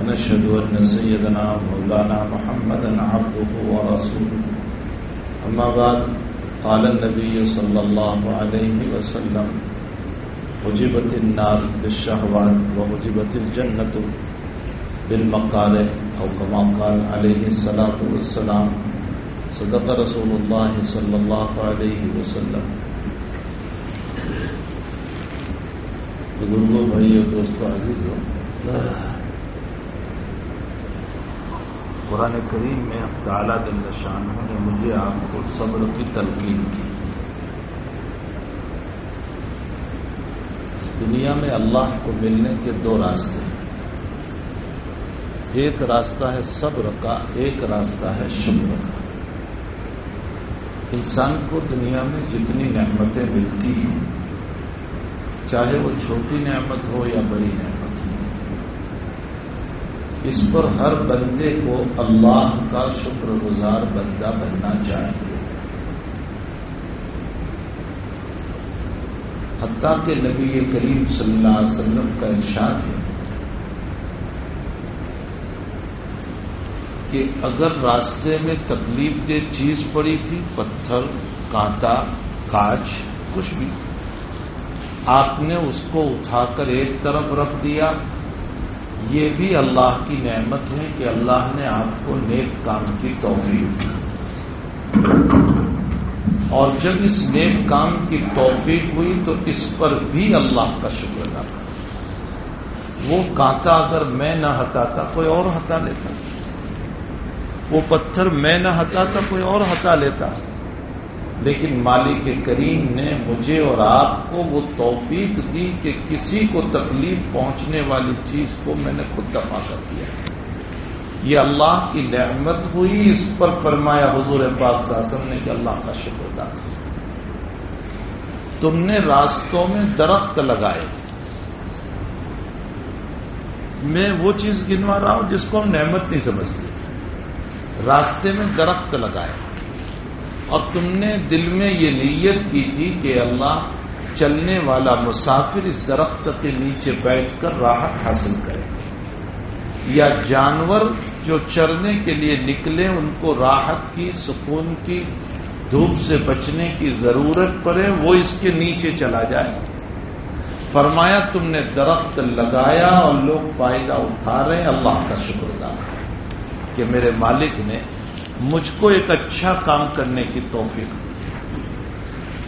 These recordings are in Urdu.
ونشهد أن سيدنا مولانا محمدا عبده ورسوله. أما بعد، قال النبي صلى الله عليه وسلم حجبت النار بالشهوات وحجبت الجنة بالمقالح أو كما قال عليه الصلاة والسلام، صدق رسول الله صلى الله عليه وسلم. بزرگوں بھائیو دوستو عزیزو قرآن کریم میں تعالیٰ دل شان نے مجھے آپ کو صبر کی تلقین کی۔ دنیا میں اللہ کو ملنے کے دو راستے ہیں۔ ایک راستہ ہے صبر کا، ایک راستہ ہے شکر کا۔ انسان کو دنیا میں جتنی نعمتیں ملتی ہیں، چاہے وہ چھوٹی نعمت ہو یا بڑی نعمت اس پر ہر بندے کو اللہ کا شکر گزار بندہ بننا چاہیے۔ حتیٰ کہ نبی کریم صلی اللہ علیہ وسلم کا ارشاد ہے کہ اگر راستے میں تکلیف دہ چیز پڑی تھی، پتھر، کانٹا، کاچ، کچھ بھی، آپ نے اس کو اٹھا کر ایک طرف رکھ دیا یہ بھی اللہ کی نعمت ہے کہ اللہ نے آپ کو نیک کام کی توفیق دی۔ اور جب اس نیک کام کی توفیق ہوئی تو اس پر بھی اللہ کا شکر ادا وہ کانٹا اگر میں نہ ہٹاتا، کوئی اور ہٹا لیتا۔ وہ پتھر میں نہ ہٹاتا، کوئی اور ہٹا لیتا۔ لیکن مالک کریم نے مجھے اور آپ کو وہ توفیق دی کہ کسی کو تکلیف پہنچنے والی چیز کو میں نے خود دفاع کر دیا یہ اللہ کی نعمت ہوئی، اس پر فرمایا حضور پاک ساسم نے کہ اللہ کا شکر ادا تم نے راستوں میں درخت لگائے۔ میں وہ چیز گنوا رہا ہوں جس کو ہم نعمت نہیں سمجھتے۔ راستے میں درخت لگائے۔ اور تم نے دل میں یہ نیت کی تھی کہ اللہ چلنے والا مسافر اس درخت کے نیچے بیٹھ کر راحت حاصل کرے۔ یا جانور جو چرنے کے لیے نکلے، ان کو راحت کی، سکون کی، دھوپ سے بچنے کی ضرورت پڑے، وہ اس کے نیچے چلا جائے۔ فرمایا، تم نے درخت لگایا اور لوگ فائدہ اٹھا رہے ہیں۔ اللہ کا شکر ادا۔ کہ میرے مالک نے مجھ کو ایک اچھا کام کرنے کی توفیق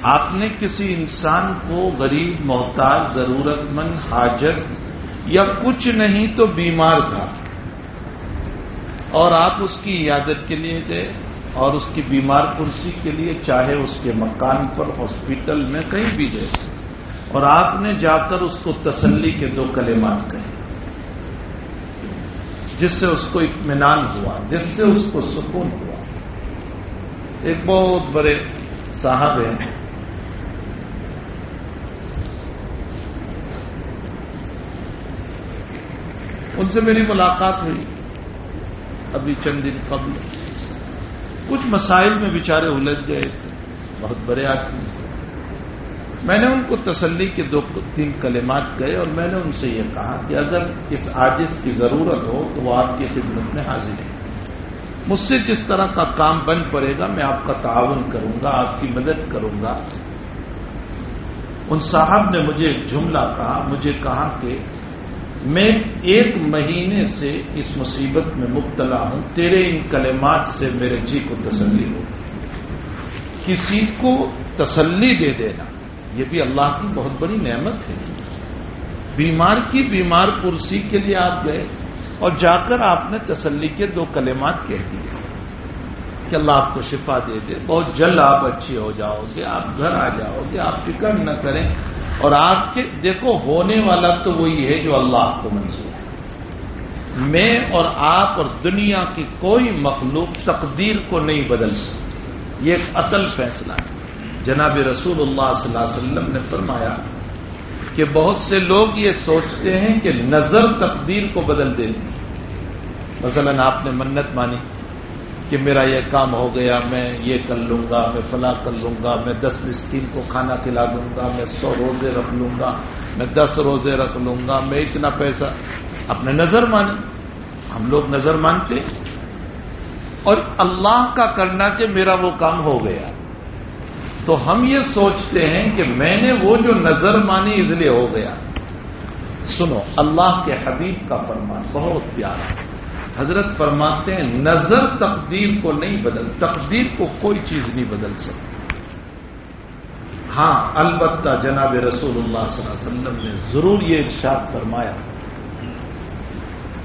آپ نے کسی انسان کو غریب، محتاج ضرورت مند حاجت یا کچھ نہیں تو بیمار تھا اور آپ اس کی عیادت کے لیے گئے اور اس کی بیمار کرسی کے لیے چاہے اس کے مکان پر، ہاسپٹل میں کہیں بھی گئے۔ اور آپ نے جا کر اس کو تسلی کے دو کلمات کہے۔ جس سے اس کو اطمینان ہوا، جس سے اس کو سکون ہوا۔ ایک بہت بڑے صاحب ہیں۔ ان سے میری ملاقات ہوئی ابھی چند دن قبل۔ کچھ مسائل میں بیچارے الجھ گئے تھے، بہت بڑے آدمی۔ میں نے ان کو تسلی کے دو تین کلمات گئے اور میں نے ان سے یہ کہا کہ اگر اس عاجز کی ضرورت ہو تو وہ آپ کی خدمت میں حاضر ہے مجھ سے جس طرح کا کام بن پڑے گا میں آپ کا تعاون کروں گا، آپ کی مدد کروں گا۔ ان صاحب نے مجھے ایک جملہ کہا، مجھے کہا کہ میں ایک مہینے سے اس مصیبت میں مبتلا ہوں، تیرے ان کلمات سے میرے جی کو تسلی ہو۔ کسی کو تسلی دے دینا۔ یہ بھی اللہ کی بہت بڑی نعمت ہے۔ بیمار کی بیمار کرسی کے لیے آپ گئے اور جا کر آپ نے تسلی کے دو کلمات کہہ دیے کہ اللہ آپ کو شفا دے دے۔ بہت جلد آپ اچھے ہو جاؤ گے، آپ گھر آ جاؤ گے، آپ فکر نہ کریں۔ اور آپ کے دیکھو، ہونے والا تو وہی ہے جو اللہ کو منظور ہے۔ میں اور آپ اور دنیا کی کوئی مخلوق تقدیر کو نہیں بدل سکتی یہ ایک عقل فیصلہ ہے۔ جناب رسول اللہ صلی اللہ علیہ وسلم نے فرمایا کہ بہت سے لوگ یہ سوچتے ہیں کہ نظر تقدیر کو بدل دے مثلا آپ نے منت مانی کہ میرا یہ کام ہو گیا، میں یہ کر لوں گا، میں فلاں کر لوں گا، میں دس مسکین کو کھانا کھلا دوں گا، میں سو روزے رکھ لوں گا، میں دس روزے رکھ لوں گا، میں اتنا پیسہ۔ اپنے نظر مانی۔ ہم لوگ نظر مانتے۔ اور اللہ کا کرنا کہ میرا وہ کام ہو گیا۔ تو ہم یہ سوچتے ہیں کہ میں نے وہ جو نظر مانی اس لیے ہو گیا۔ سنو، اللہ کے حبیب کا فرمان بہت پیارا حضرت فرماتے ہیں، نظر تقدیر کو نہیں بدل، تقدیر کو کوئی چیز نہیں بدل سکتی۔ ہاں البتہ جناب رسول اللہ صلی اللہ علیہ وسلم نے ضرور یہ ارشاد فرمایا۔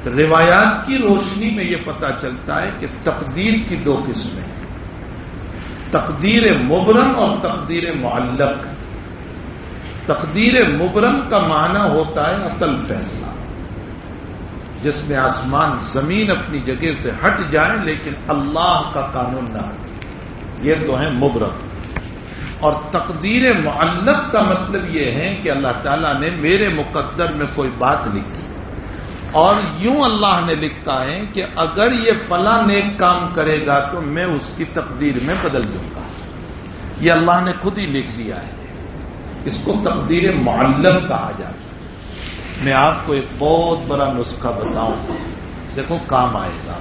روایات کی روشنی میں یہ پتا چلتا ہے کہ تقدیر کی دو قسمیں تقدیر مبرم اور تقدیر معلق۔ تقدیر مبرم کا معنی ہوتا ہے عقل فیصلہ۔ جس میں آسمان زمین اپنی جگہ سے ہٹ جائے لیکن اللہ کا قانون نہ یہ تو ہے مبرم۔ اور تقدیر معلق کا مطلب یہ ہے کہ اللہ تعالیٰ نے میرے مقدر میں کوئی بات لکھی۔ اور یوں اللہ نے لکھتا ہے کہ اگر یہ فلاں نیک کام کرے گا تو میں اس کی تقدیر میں بدل دوں گا۔ یہ اللہ نے خود ہی لکھ دیا ہے۔ اس کو تقدیر معلم کہا جاتا ہے۔ میں آپ کو ایک بہت بڑا نسخہ بتاؤں۔ دیکھو، کام آئے گا۔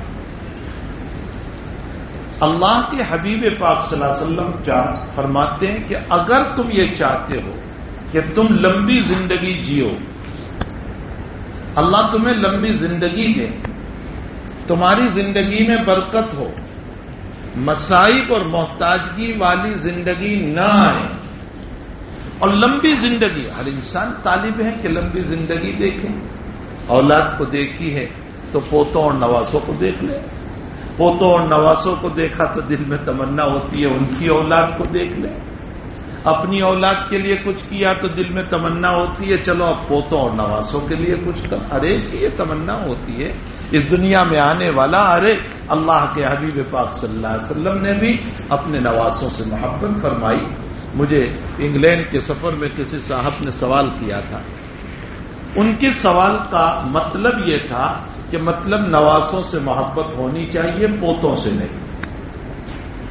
اللہ کے حبیب پاک صلی اللہ علیہ وسلم فرماتے ہیں کہ اگر تم یہ چاہتے ہو کہ تم لمبی زندگی جیو اللہ تمہیں لمبی زندگی دے تمہاری زندگی میں برکت ہو مسائب اور محتاجگی والی زندگی نہ آئے اور لمبی زندگی ہر انسان طالب ہے کہ لمبی زندگی دیکھیں اولاد کو دیکھی ہے تو پوتوں اور نواسوں کو دیکھ لے پوتوں اور نواسوں کو دیکھا تو دل میں تمنا ہوتی ہے ان کی اولاد کو دیکھ لے اپنی اولاد کے لیے کچھ کیا تو دل میں تمنا ہوتی ہے، چلو اب پوتوں اور نواسوں کے لیے کچھ کر۔ ارے کی یہ تمنا ہوتی ہے۔ اس دنیا میں آنے والا، ارے، اللہ کے حبیب پاک صلی اللہ علیہ وسلم نے بھی اپنے نواسوں سے محبت فرمائی۔ مجھے انگلینڈ کے سفر میں کسی صاحب نے سوال کیا تھا۔ ان کے سوال کا مطلب یہ تھا کہ مطلب نواسوں سے محبت ہونی چاہیے، پوتوں سے نہیں۔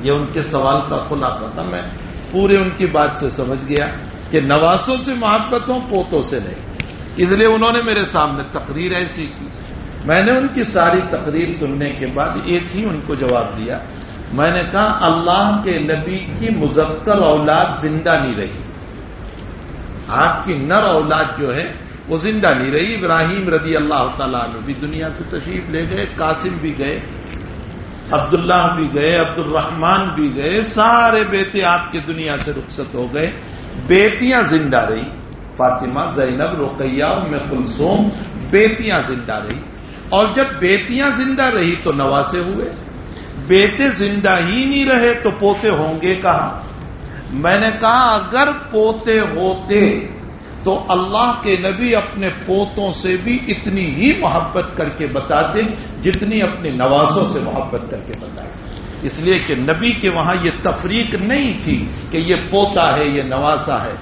یہ ان کے سوال کا خلاصہ تھا۔ میں پورے ان کی بات سے سمجھ گیا کہ نواسوں سے محبت ہوں، پوتوں سے نہیں۔ اس لیے انہوں نے میرے سامنے تقریر ایسی کی۔ میں نے ان کی ساری تقریر سننے کے بعد ایک ہی ان کو جواب دیا۔ میں نے کہا، اللہ کے نبی کی مذکر اولاد زندہ نہیں رہی۔ آپ کی نر اولاد جو ہے، وہ زندہ نہیں رہی۔ ابراہیم رضی اللہ تعالیٰ عنہ بھی دنیا سے تشریف لے گئے، قاسم بھی گئے۔ عبداللہ بھی گئے عبد الرحمان بھی گئے، سارے بیٹے آپ کی دنیا سے رخصت ہو گئے۔ بیٹیاں زندہ رہی۔ فاطمہ، زینب، رقیہ میں کلسوم بیٹیاں زندہ رہی۔ اور جب بیٹیاں زندہ رہی تو نواسے ہوئے۔ بیٹے زندہ ہی نہیں رہے تو پوتے ہوں گے کہاں؟ میں نے کہا، اگر پوتے ہوتے تو اللہ کے نبی اپنے پوتوں سے بھی اتنی ہی محبت کر کے بتاتے جتنی اپنے نوازوں سے محبت کر کے بتائے اس لیے کہ نبی کے وہاں یہ تفریق نہیں تھی کہ یہ پوتا ہے، یہ نوازا ہے۔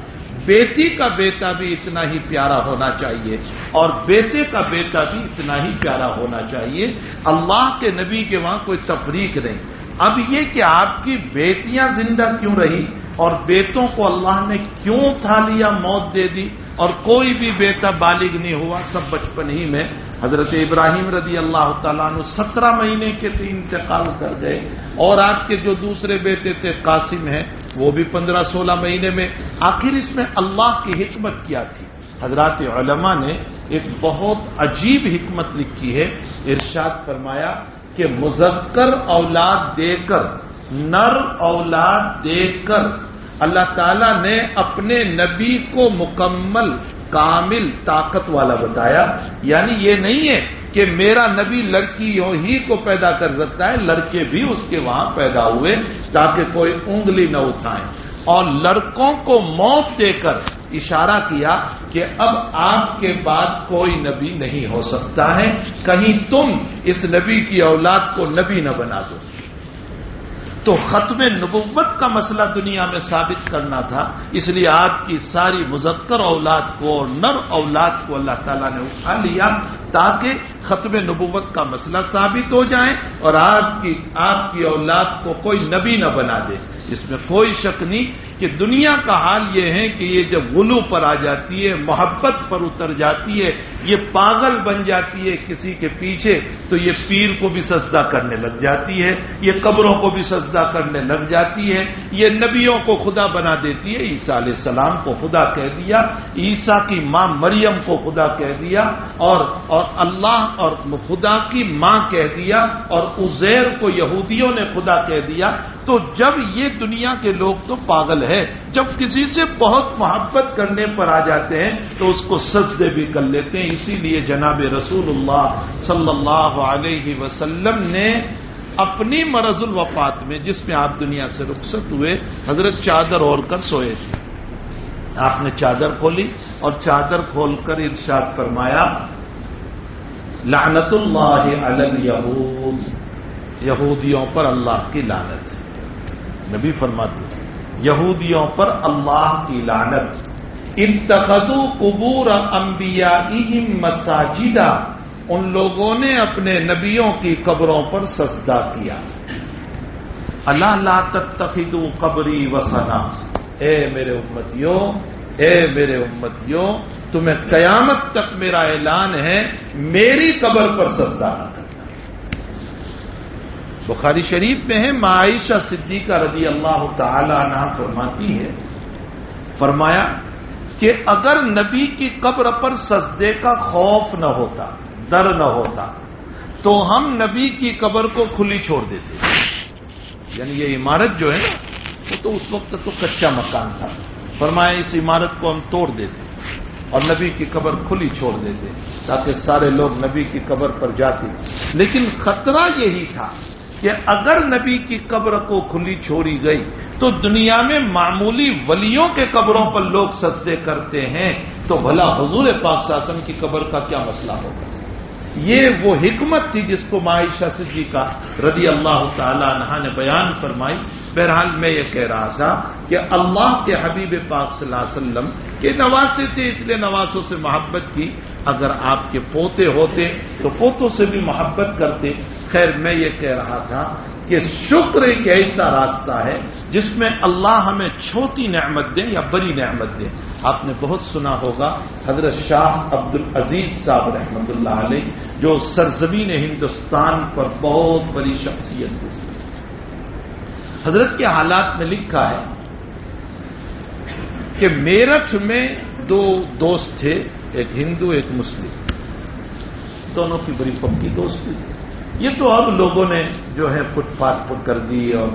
بیٹی کا بیٹا بھی اتنا ہی پیارا ہونا چاہیے اور بیٹے کا بیٹا بھی اتنا ہی پیارا ہونا چاہیے۔ اللہ کے نبی کے وہاں کوئی تفریق نہیں۔ اب یہ کہ آپ کی بیٹیاں زندہ کیوں رہی؟ اور بیٹوں کو اللہ نے کیوں تھا لیا موت دے دی اور کوئی بھی بیٹا بالغ نہیں ہوا؟ سب بچپن ہی میں حضرت ابراہیم رضی اللہ تعالیٰ نے سترہ مہینے کے تھے انتقال کر گئے اور آپ کے جو دوسرے بیٹے تھے قاسم ہیں، وہ بھی پندرہ سولہ مہینے میں۔ آخر اس میں اللہ کی حکمت کیا تھی؟ حضرات علماء نے ایک بہت عجیب حکمت لکھی ہے۔ ارشاد فرمایا کہ مذکر اولاد دے کر نر اولاد دیکھ کر اللہ تعالی نے اپنے نبی کو مکمل کامل طاقت والا بتایا۔ یعنی یہ نہیں ہے کہ میرا نبی لڑکیوں ہی کو پیدا کر سکتا ہے، لڑکے بھی اس کے وہاں پیدا ہوئے تاکہ کوئی انگلی نہ اٹھائیں اور لڑکوں کو موت دے کر اشارہ کیا کہ اب آپ کے بعد کوئی نبی نہیں ہو سکتا ہے۔ کہیں تم اس نبی کی اولاد کو نبی نہ بنا دو۔ تو ختم نبوت کا مسئلہ دنیا میں ثابت کرنا تھا، اس لیے آپ کی ساری مذکر اولاد کو اور نر اولاد کو اللہ تعالیٰ نے اٹھا لیا تاکہ ختم نبوت کا مسئلہ ثابت ہو جائے اور آپ کی آپ کی اولاد کو کوئی نبی نہ بنا دے۔ اس میں کوئی شک نہیں کہ دنیا کا حال یہ ہے کہ یہ جب غلو پر آ جاتی ہے، محبت پر اتر جاتی ہے، یہ پاگل بن جاتی ہے کسی کے پیچھے، تو یہ پیر کو بھی سجدہ کرنے لگ جاتی ہے، یہ قبروں کو بھی سجدہ کرنے لگ جاتی ہے، یہ نبیوں کو خدا بنا دیتی ہے۔ عیسیٰ علیہ السلام کو خدا کہہ دیا، عیسیٰ کی ماں مریم کو خدا کہہ دیا اور اور اللہ اور خدا کی ماں کہہ دیا اور ازیر کو یہودیوں نے خدا کہہ دیا، تو جب یہ دنیا کے لوگ تو پاگل ہے جب کسی سے بہت محبت کرنے پر آ جاتے ہیں، تو اس کو سجدے بھی کر لیتے ہیں۔ اسی لیے جناب رسول اللہ صلی اللہ علیہ وسلم نے اپنی مرض الوفات میں، جس میں آپ دنیا سے رخصت ہوئے، حضرت چادر اوڑھ کر سوئے۔ تھے آپ نے چادر کھولی اور چادر کھول کر ارشاد فرمایا لعنت اللہ علی یہودیوں پر اللہ کی لعنت. نبی فرماتے یہودیوں پر اللہ کی لعنت. انتخدو قبور انبیاء مساجدہ ان لوگوں نے اپنے نبیوں کی قبروں پر سجدہ کیا. اللہ لا تتخذو قبری وسنا اے میرے امتیوں اے میرے امتیوں، تمہیں قیامت تک میرا اعلان ہے، میری قبر پر سجدہ نہ کرنا۔ بخاری شریف میں ہے معائشہ صدیقہ رضی اللہ تعالی عنہ فرماتی ہے، فرمایا کہ اگر نبی کی قبر پر سجدے کا خوف نہ ہوتا، ڈر نہ ہوتا، تو ہم نبی کی قبر کو کھلی چھوڑ دیتے۔ یعنی یہ عمارت جو ہے نا، وہ تو اس وقت تو کچا مکان تھا۔ فرمایا، اس عمارت کو ہم توڑ دیتے اور نبی کی قبر کھلی چھوڑ دیتے تاکہ سارے لوگ نبی کی قبر پر جاتے لیکن خطرہ یہی تھا کہ اگر نبی کی قبر کو کھلی چھوڑی گئی تو دنیا میں معمولی ولیوں کے قبروں پر لوگ سجدے کرتے ہیں، تو بھلا حضور پاک شاسن کی قبر کا کیا مسئلہ ہوگا؟ یہ وہ حکمت تھی جس کو معاشہ صدیقہ کا رضی اللہ تعالی عنہ نے بیان فرمائی۔ بہرحال میں یہ کہہ رہا تھا کہ اللہ کے حبیب پاک صلی اللہ علیہ وسلم کے نواسے تھے، اس لیے نواسوں سے محبت کی۔ اگر آپ کے پوتے ہوتے تو پوتوں سے بھی محبت کرتے۔ خیر میں یہ کہہ رہا تھا کہ شکر ایک ایسا راستہ ہے جس میں اللہ ہمیں چھوٹی نعمت دیں یا بڑی نعمت دیں آپ نے بہت سنا ہوگا حضرت شاہ عبد العزیز صاحب رحمۃ اللہ علیہ، جو سرزمین ہندوستان پر بہت بڑی شخصیت گزری حضرت کے حالات میں لکھا ہے کہ میرٹھ میں دو دوست تھے، ایک ہندو، ایک مسلم۔ دونوں کی بڑی پکی دوستی تھی۔ یہ تو اب لوگوں نے جو ہے فٹ پاتھ پر کر دی اور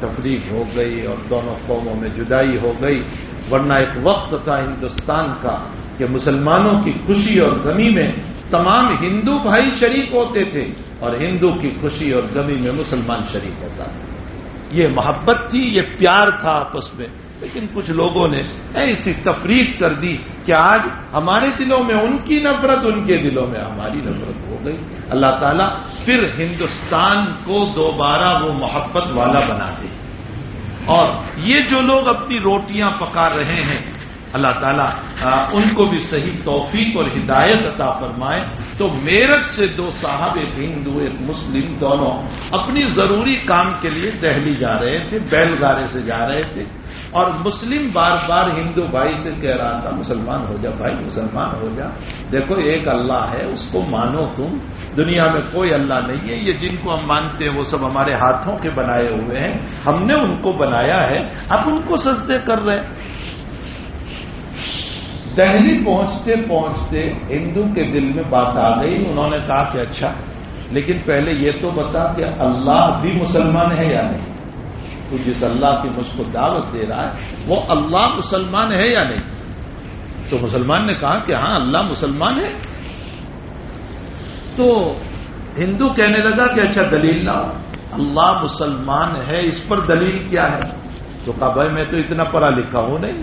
تفریح ہو گئی اور دونوں قوموں میں جدائی ہو گئی۔ ورنہ ایک وقت تھا ہندوستان کا کہ مسلمانوں کی خوشی اور غمی میں تمام ہندو بھائی شریک ہوتے تھے اور ہندو کی خوشی اور غمی میں مسلمان شریک ہوتا تھا۔ یہ محبت تھی، یہ پیار تھا آپس میں۔ لیکن کچھ لوگوں نے ایسی تفریح کر دی کہ آج ہمارے دلوں میں ان کی نفرت، ان کے دلوں میں ہماری نفرت ہو گئی۔ اللہ تعالیٰ پھر ہندوستان کو دوبارہ وہ محبت والا بنا دے۔ اور یہ جو لوگ اپنی روٹیاں پکا رہے ہیں، اللہ تعالیٰ ان کو بھی صحیح توفیق اور ہدایت عطا فرمائے۔ تو میرٹھ سے دو صاحب، ایک ہندو، ایک مسلم دونوں اپنی ضروری کام کے لیے دہلی جا رہے تھے بیل گارے سے جا رہے تھے۔ اور مسلم بار بار ہندو بھائی سے کہہ رہا تھا، مسلمان ہو جا بھائی، مسلمان ہو جا۔ دیکھو، ایک اللہ ہے، اس کو مانو تم۔ دنیا میں کوئی اللہ نہیں ہے۔ یہ جن کو ہم مانتے ہیں، وہ سب ہمارے ہاتھوں کے بنائے ہوئے ہیں۔ ہم نے ان کو بنایا ہے، اب ان کو سجدے کر رہے ہیں۔ دہلی پہنچتے پہنچتے ہندو کے دل میں بات آ گئی۔ انہوں نے کہا کہ اچھا لیکن پہلے یہ تو بتا کہ اللہ بھی مسلمان ہے یا نہیں؟ تو جس اللہ کی مجھ کو دعوت دے رہا ہے، وہ اللہ مسلمان ہے یا نہیں؟ تو مسلمان نے کہا کہ ہاں اللہ مسلمان ہے۔ تو ہندو کہنے لگا کہ اچھا دلیل لاؤ۔ اللہ مسلمان ہے، اس پر دلیل کیا ہے؟ تو کہا، بھائی، میں تو اتنا پڑھا لکھا ہوں نہیں۔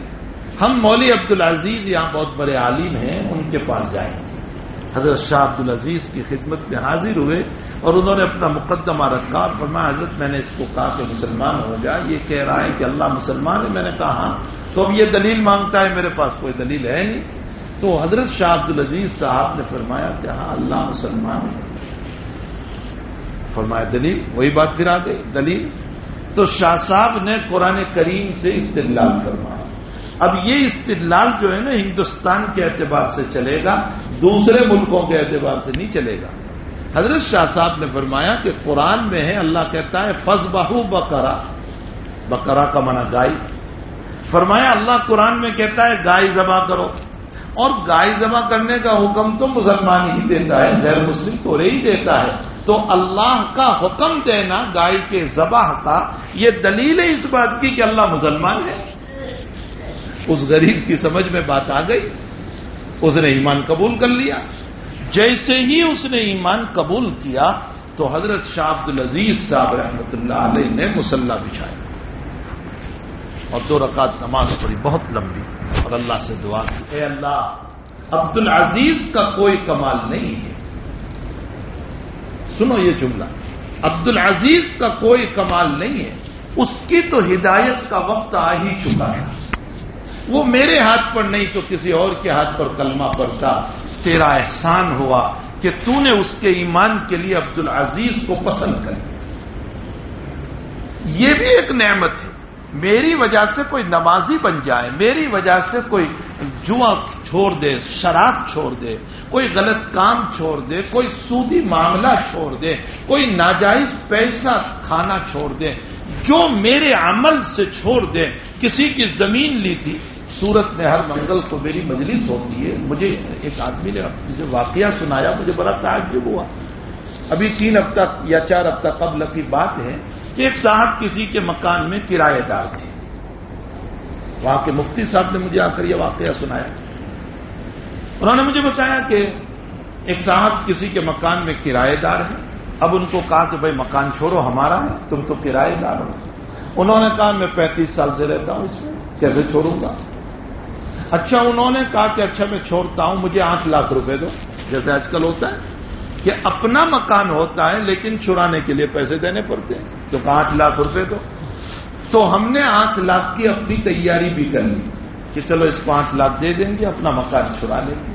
ہم مولوی عبد العزیز یہاں بہت بڑے عالم ہیں، ان کے پاس جائیں۔ گے حضرت شاہ عبد العزیز کی خدمت میں حاضر ہوئے اور انہوں نے اپنا مقدمہ رکھا اور فرمایا، حضرت میں نے اس کو کہا کہ مسلمان ہو جائے یہ کہہ رہا ہے کہ اللہ مسلمان ہے، میں نے کہا ہاں تو اب یہ دلیل مانگتا ہے، میرے پاس کوئی دلیل ہے نہیں۔ تو حضرت شاہ عبد العزیز صاحب نے فرمایا کہ ہاں اللہ مسلمان ہے۔ فرمایا، دلیل؟ وہی بات پھر آ گئی، دلیل؟ تو شاہ صاحب نے قرآن کریم سے استدلال فرمایا۔ اب یہ استدلال جو ہے نا، ہندوستان کے اعتبار سے چلے گا۔ دوسرے ملکوں کے اعتبار سے نہیں چلے گا۔ حضرت شاہ صاحب نے فرمایا کہ قرآن میں ہے، اللہ کہتا ہے فض بہو بکرا بکرا کا منع گائے۔ فرمایا، اللہ قرآن میں کہتا ہے، گائے ذبح کرو۔ اور گائے ذبح کرنے کا حکم تو مسلمان ہی دیتا ہے، غیر مسلم تو ہی دیتا ہے۔ تو اللہ کا حکم دینا گائے کے ذبح کا، یہ دلیل ہے اس بات کی کہ اللہ مسلمان ہے۔ اس غریب کی سمجھ میں بات آ گئی۔ اس نے ایمان قبول کر لیا۔ جیسے ہی اس نے ایمان قبول کیا تو حضرت شاہ عبد العزیز صاحب رحمۃ اللہ علیہ نے مسلح بچھایا۔ اور دو رکعت نماز پڑھی، بہت لمبی۔ اور اللہ سے دعا کی، اے اللہ عبد العزیز کا کوئی کمال نہیں ہے۔ سنو یہ جملہ عبد العزیز کا کوئی کمال نہیں ہے۔ اس کی تو ہدایت کا وقت آ ہی چکا ہے۔ وہ میرے ہاتھ پر نہیں تو کسی اور کے ہاتھ پر کلمہ پڑتا تیرا احسان ہوا کہ تو نے اس کے ایمان کے لیے عبد العزیز کو پسند کر یہ بھی ایک نعمت ہے۔ میری وجہ سے کوئی نمازی بن جائے، میری وجہ سے کوئی جوا چھوڑ دے، شراب چھوڑ دے، کوئی غلط کام چھوڑ دے، کوئی سودی معاملہ چھوڑ دے، کوئی ناجائز پیسہ کھانا چھوڑ دے۔ جو میرے عمل سے چھوڑ دے، کسی کی زمین لی تھی سورت میں ہر منگل کو میری مجلس ہوتی ہے، مجھے ایک آدمی نے مجھے واقعہ سنایا، مجھے بڑا تعجب ہوا۔ ابھی تین ہفتہ یا چار ہفتہ قبل کی بات ہے کہ ایک صاحب کسی کے مکان میں کرایہ دار تھے۔ وہاں کے مفتی صاحب نے مجھے آ کر یہ واقعہ سنایا۔ انہوں نے مجھے بتایا کہ ایک صاحب کسی کے مکان میں کرایہ دار ہے۔ اب ان کو کہا کہ بھائی مکان چھوڑو، ہمارا ہے، تم تو کرایہ دار ہو۔ انہوں نے کہا، میں پینتیس سال سے رہتا ہوں اس میں، کیسے چھوڑوں گا؟ اچھا انہوں نے کہا کہ اچھا میں چھوڑتا ہوں، مجھے آٹھ لاکھ روپے دو۔ جیسے آج کل ہوتا ہے کہ اپنا مکان ہوتا ہے، لیکن چھڑانے کے لیے پیسے دینے پڑتے ہیں۔ تو آٹھ لاکھ روپے دو۔ تو ہم نے آٹھ لاکھ کی اپنی تیاری بھی کر لی کہ چلو اس کو آٹھ لاکھ دے دیں گے، اپنا مکان چھڑا لیں گے۔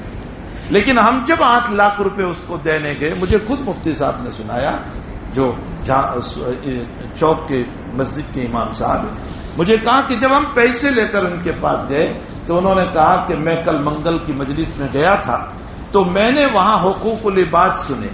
لیکن ہم جب آٹھ لاکھ روپے اس کو دینے گئے، مجھے خود مفتی صاحب نے سنایا، جو چوک کے مسجد کے امام صاحب مجھے کہا کہ جب ہم پیسے لے کر ان کے پاس گئے تو انہوں نے کہا کہ میں کل منگل کی مجلس میں گیا تھا، تو میں نے وہاں حقوق العباد سنے۔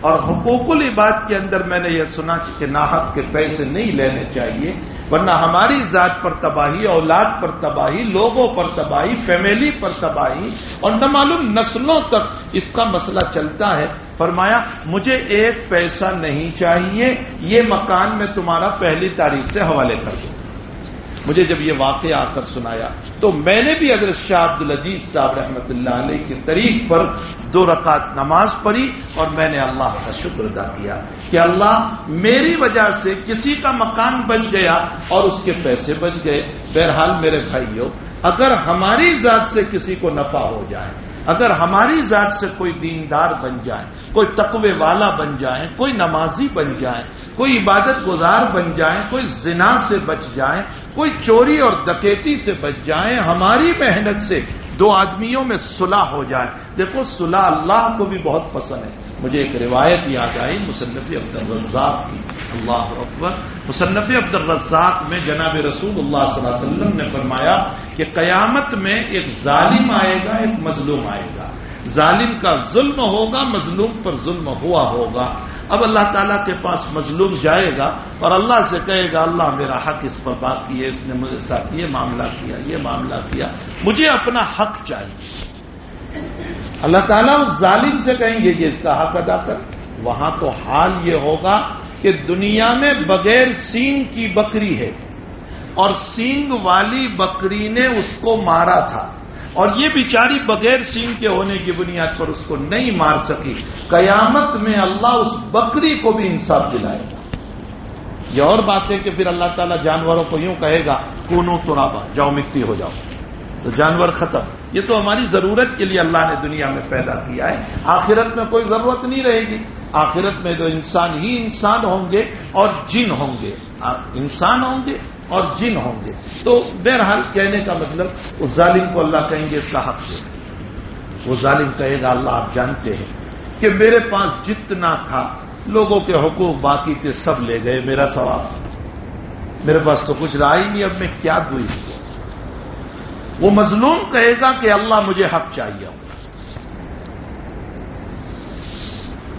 اور حقوق العباد کے اندر میں نے یہ سنا کہ ناحق کے پیسے نہیں لینے چاہیے، ورنہ ہماری ذات پر تباہی، اولاد پر تباہی، لوگوں پر تباہی، فیملی پر تباہی، اور نہ معلوم نسلوں تک اس کا مسئلہ چلتا ہے۔ فرمایا، مجھے ایک پیسہ نہیں چاہیے، یہ مکان میں تمہارا پہلی تاریخ سے حوالے کر دوں مجھے جب یہ واقعہ آ کر سنایا تو میں نے بھی حضرت شاہ عبد العزیز صاحب رحمۃ اللہ علیہ کے طریق پر دو رکعت نماز پڑھی اور میں نے اللہ کا شکر ادا کیا کہ اللہ میری وجہ سے کسی کا مکان بچ گیا اور اس کے پیسے بچ گئے۔ بہرحال میرے بھائیوں، اگر ہماری ذات سے کسی کو نفع ہو جائے اگر ہماری ذات سے کوئی دیندار بن جائے، کوئی تقوی والا بن جائے، کوئی نمازی بن جائے، کوئی عبادت گزار بن جائے، کوئی زنا سے بچ جائے، کوئی چوری اور دکیتی سے بچ جائے، ہماری محنت سے دو آدمیوں میں صلح ہو جائے۔ دیکھو، صلح اللہ کو بھی بہت پسند ہے۔ مجھے ایک روایت یاد آئی مصنف عبد الرزاق کی۔ اللہ اکبر۔ مصنف عبد الرزاق میں جناب رسول اللہ صلی اللہ علیہ وسلم نے فرمایا کہ قیامت میں ایک ظالم آئے گا، ایک مظلوم آئے گا۔ ظالم کا ظلم ہوگا، مظلوم پر ظلم ہوا ہوگا۔ اب اللہ تعالیٰ کے پاس مظلوم جائے گا اور اللہ سے کہے گا، اللہ میرا حق اس پر بات کی ہے اس نے مجھے ساتھ یہ معاملہ کیا، یہ معاملہ کیا۔ مجھے اپنا حق چاہیے۔ اللہ تعالیٰ اس ظالم سے کہیں گے کہ اس کا حق ادا کر۔ وہاں تو حال یہ ہوگا کہ دنیا میں بغیر سینگ کی بکری ہے اور سینگ والی بکری نے اس کو مارا تھا۔ اور یہ بیچاری بغیر سینگ کے ہونے کی بنیاد پر اس کو نہیں مار سکی۔ قیامت میں اللہ اس بکری کو بھی انصاف دلائے گا۔ یہ اور بات ہے کہ پھر اللہ تعالیٰ جانوروں کو یوں کہے گا، کونو تو جاؤ مٹی ہو جاؤ۔ تو جانور ختم۔ یہ تو ہماری ضرورت کے لیے اللہ نے دنیا میں پیدا کیا ہے۔ آخرت میں کوئی ضرورت نہیں رہے گی۔ آخرت میں تو انسان ہی انسان ہوں گے اور جن ہوں گے۔ انسان ہوں گے۔ اور جن ہوں گے۔ تو بہرحال کہنے کا مطلب اس ظالم کو اللہ کہیں گے، اس کا حق دے وہ ظالم کہے گا، اللہ آپ جانتے ہیں کہ میرے پاس جتنا تھا، لوگوں کے حقوق باقی کے سب لے گئے، میرا سوال میرے پاس تو کچھ رہا ہی نہیں، اب میں کیا دوں اس کو؟ وہ مظلوم کہے گا کہ اللہ مجھے حق چاہیے۔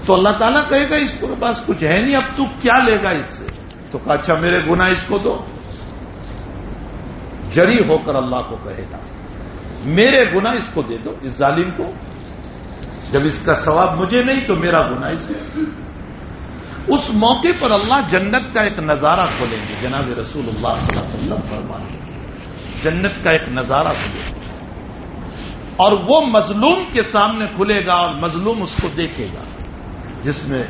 تو اللہ تعالیٰ کہے گا، اس کے پاس کچھ ہے نہیں، اب تو کیا لے گا اس سے؟ تو کہا اچھا میرے گنا اس کو دو۔ جری ہو کر اللہ کو کہے گا۔ میرے گنا اس کو دے دو، اس ظالم کو۔ جب اس کا ثواب مجھے نہیں تو میرا گنا اس کو۔ اس موقع پر اللہ جنت کا ایک نظارہ کھولیں گے۔ جناب رسول اللہ صلی اللہ علیہ وسلم فرمان جنت کا ایک نظارہ کھلے گا اور وہ مظلوم کے سامنے کھلے گا اور مظلوم اس کو دیکھے گا، جس میں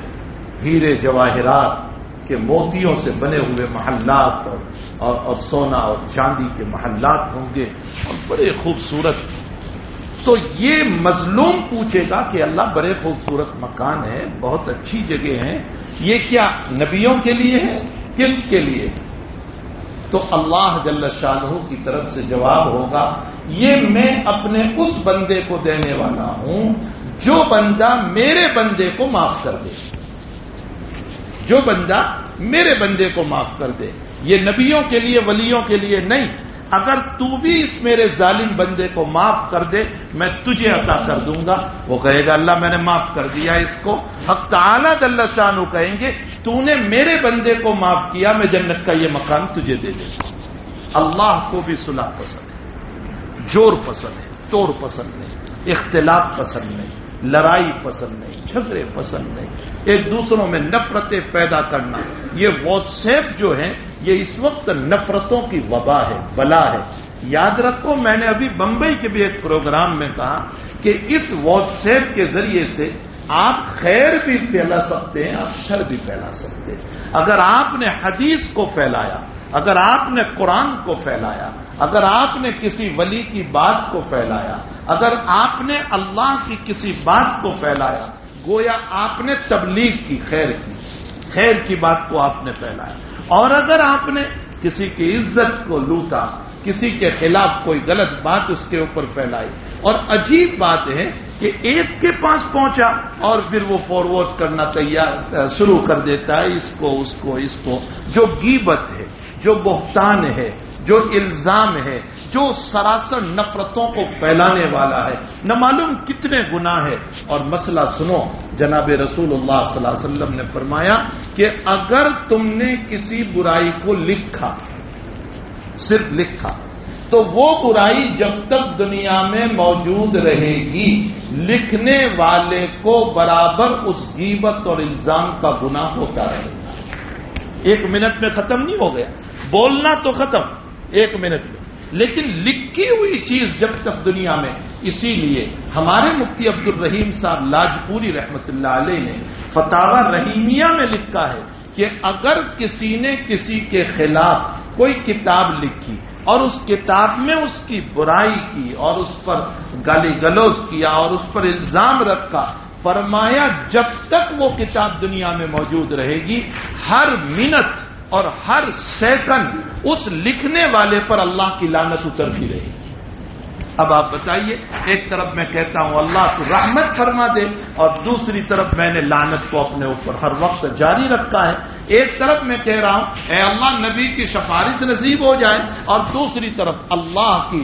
ہیرے جواہرات کے موتیوں سے بنے ہوئے محلات اور اور, اور سونا اور چاندی کے محلات ہوں گے اور بڑے خوبصورت تو یہ مظلوم پوچھے گا کہ اللہ بڑے خوبصورت مکان ہے بہت اچھی جگہ ہے یہ کیا نبیوں کے لیے ہے کس کے لیے؟ تو اللہ جل شاہ کی طرف سے جواب ہوگا یہ میں اپنے اس بندے کو دینے والا ہوں جو بندہ میرے بندے کو معاف کر دے۔ جو بندہ میرے بندے کو معاف کر دے، یہ نبیوں کے لیے، ولیوں کے لیے نہیں۔ اگر تو بھی اس میرے ظالم بندے کو معاف کر دے، میں تجھے عطا کر دوں گا۔ وہ کہے گا، اللہ میں نے معاف کر دیا اس کو۔ حق تعالیٰ اللہ شاہ کہیں گے، تو نے میرے بندے کو معاف کیا، میں جنت کا یہ مکان تجھے دے دے۔ اللہ کو بھی صلح پسند ہے، جور پسند ہے، توڑ پسند نہیں اختلاف پسند نہیں۔ لڑائی پسند نہیں، جھگڑے پسند نہیں، ایک دوسروں میں نفرتیں پیدا کرنا۔ یہ واٹس ایپ جو ہے یہ اس وقت نفرتوں کی وبا ہے، بلا ہے۔ یاد رکھو، میں نے ابھی بمبئی کے بھی ایک پروگرام میں کہا کہ اس واٹس ایپ کے ذریعے سے آپ خیر بھی پھیلا سکتے ہیں، آپ شر بھی پھیلا سکتے ہیں۔ اگر آپ نے حدیث کو پھیلایا، اگر آپ نے قرآن کو پھیلایا، اگر آپ نے کسی ولی کی بات کو پھیلایا اگر آپ نے اللہ کی کسی بات کو پھیلایا، گویا آپ نے تبلیغ کی، خیر کی خیر کی بات کو آپ نے پھیلایا۔ اور اگر آپ نے کسی کی عزت کو لوٹا، کسی کے خلاف کوئی غلط بات اس کے اوپر پھیلائی۔ اور عجیب بات ہے کہ ایک کے پاس پہنچا اور پھر وہ فارورڈ کرنا تیار، شروع کر دیتا ہے، اس کو اس کو اس کو۔ جو گیبت ہے جو بہتان ہے، جو الزام ہے، جو سراسر نفرتوں کو پھیلانے والا ہے۔ نہ معلوم کتنے گناہ ہے اور مسئلہ سنو، جناب رسول اللہ صلی اللہ علیہ وسلم نے فرمایا کہ اگر تم نے کسی برائی کو لکھا، صرف لکھا، تو وہ برائی جب تک دنیا میں موجود رہے گی، لکھنے والے کو برابر اس گیبت اور الزام کا گناہ ہوتا رہے گا۔ ایک منٹ میں ختم نہیں ہو گیا؟ بولنا تو ختم، ایک منٹ۔ میں لیکن لکھی ہوئی چیز جب تک دنیا میں، اسی لیے ہمارے مفتی عبد الرحیم صاحب لاجپوری رحمت اللہ علیہ نے فتح رحیمیہ میں لکھا ہے کہ اگر کسی نے کسی کے خلاف کوئی کتاب لکھی اور اس کتاب میں اس کی برائی کی اور اس پر گالی گلوز کیا اور اس پر الزام رکھا، فرمایا جب تک وہ کتاب دنیا میں موجود رہے گی، ہر منٹ اور ہر سیکنڈ اس لکھنے والے پر اللہ کی لانت اترتی رہے گی اب آپ بتائیے، ایک طرف میں کہتا ہوں، اللہ کو رحمت فرما دے، اور دوسری طرف میں نے لانت کو اپنے اوپر ہر وقت جاری رکھا ہے۔ ایک طرف میں کہہ رہا ہوں، اے اللہ، نبی کی سفارش نصیب ہو جائے، اور دوسری طرف اللہ کی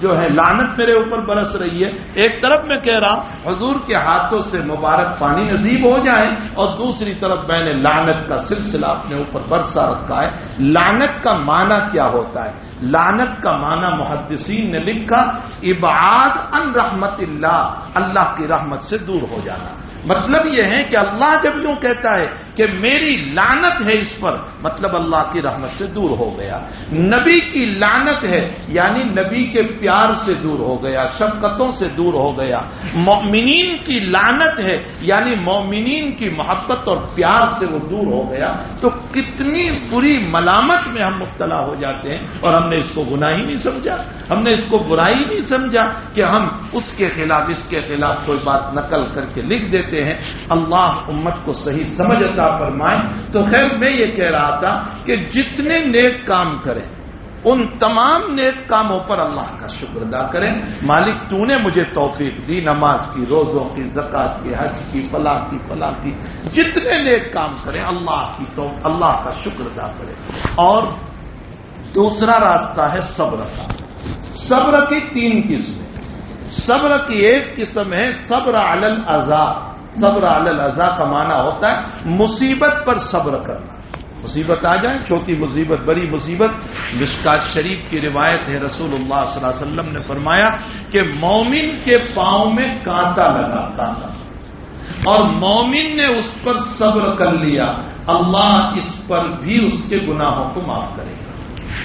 جو ہے لانت میرے اوپر برس رہی ہے۔ ایک طرف میں کہہ رہا ہوں، حضور کے ہاتھوں سے مبارک پانی نصیب ہو جائے، اور دوسری طرف میں نے لانت کا سلسلہ اپنے اوپر برسا رکھا ہے۔ لانت کا معنی کیا ہوتا ہے؟ لانت کا معنی محدثین نے لکھا عباد ان رحمت اللہ اللہ کی رحمت سے دور ہو جانا۔ مطلب یہ ہے کہ اللہ جب یوں کہتا ہے کہ میری لانت ہے اس پر۔ مطلب اللہ کی رحمت سے دور ہو گیا۔ نبی کی لانت ہے یعنی نبی کے پیار سے دور ہو گیا، شفقتوں سے دور ہو گیا۔ مومنین کی لانت ہے یعنی مومنین کی محبت اور پیار سے وہ دور ہو گیا۔ تو کتنی بری ملامت میں ہم مبتلا ہو جاتے ہیں اور ہم نے اس کو گناہ ہی نہیں سمجھا۔ ہم نے اس کو برائی نہیں سمجھا کہ ہم اس کے خلاف، اس کے خلاف کوئی بات نقل کر کے لکھ دیتے ہیں۔ اللہ امت کو صحیح سمجھتا فرمائیں تو خیر میں یہ کہہ رہا تھا کہ جتنے نیک کام کریں، ان تمام نیک کاموں پر اللہ کا شکر ادا کریں۔ مالک، تو نے مجھے توفیق دی، نماز کی، روزوں کی زکات کی، حج کی فلاح کی فلاح کی۔ جتنے نیک کام کریں، اللہ کی تو، اللہ کا شکر ادا کریں۔ اور دوسرا راستہ ہے صبر کا۔ صبر کی تین قسمیں۔ صبر کی ایک قسم ہے صبر علل ازا صبر علل ازا کا معنی ہوتا ہے مصیبت پر صبر کرنا۔ مصیبت آ جائے، چھوٹی مصیبت، بڑی مصیبت۔ مشکات شریف کی روایت ہے، رسول اللہ صلی اللہ علیہ وسلم نے فرمایا کہ مومن کے پاؤں میں کانٹا لگا، کانٹا۔ اور مومن نے اس پر صبر کر لیا، اللہ اس پر بھی اس کے گناہوں کو معاف کرے گا۔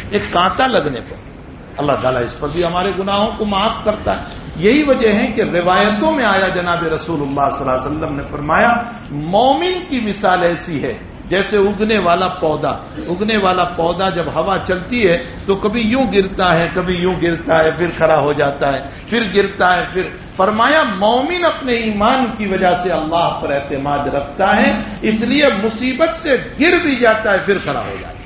ایک کانٹا لگنے پر۔ اللہ تعالیٰ اس پر بھی ہمارے گناہوں کو معاف کرتا ہے۔ یہی وجہ ہے کہ روایتوں میں آیا جناب رسول اللہ صلی اللہ علیہ وسلم نے فرمایا، مومن کی مثال ایسی ہے، جیسے اگنے والا پودا۔ اگنے والا پودا جب ہوا چلتی ہے تو کبھی یوں گرتا ہے، کبھی یوں گرتا ہے، پھر کھڑا ہو جاتا ہے، پھر گرتا ہے، پھر۔ فرمایا، مومن اپنے ایمان کی وجہ سے اللہ پر اعتماد رکھتا ہے، اس لیے مصیبت سے گر بھی جاتا ہے، پھر کھڑا ہو جاتا ہے۔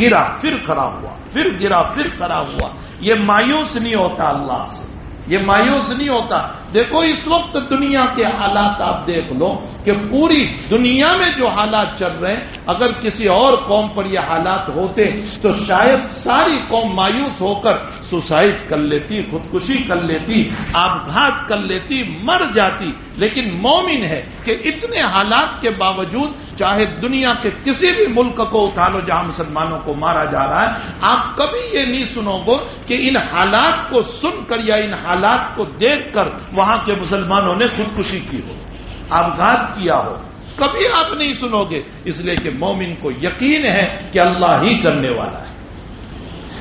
گرا، پھر کھڑا ہوا، پھر گرا، پھر کھڑا ہوا۔ یہ مایوس نہیں ہوتا اللہ سے۔ یہ مایوس نہیں ہوتا۔ دیکھو، اس وقت دنیا کے حالات آپ دیکھ لو کہ پوری دنیا میں جو حالات چل رہے ہیں، اگر کسی اور قوم پر یہ حالات ہوتے تو شاید ساری قوم مایوس ہو کر سوسائڈ کر لیتی، خودکشی کر لیتی آپ گھات کر لیتی، مر جاتی۔ لیکن مومن ہے کہ اتنے حالات کے باوجود چاہے دنیا کے کسی بھی ملک کو اٹھا لو جہاں مسلمانوں کو مارا جا رہا ہے، آپ کبھی یہ نہیں سنو گے کہ ان حالات کو سن کر یا ان حالات کو دیکھ کر وہ وہاں کے مسلمانوں نے خودکشی کی ہو آبگات کیا ہو۔ کبھی آپ نہیں سنو گے، اس لیے کہ مومن کو یقین ہے کہ اللہ ہی کرنے والا ہے۔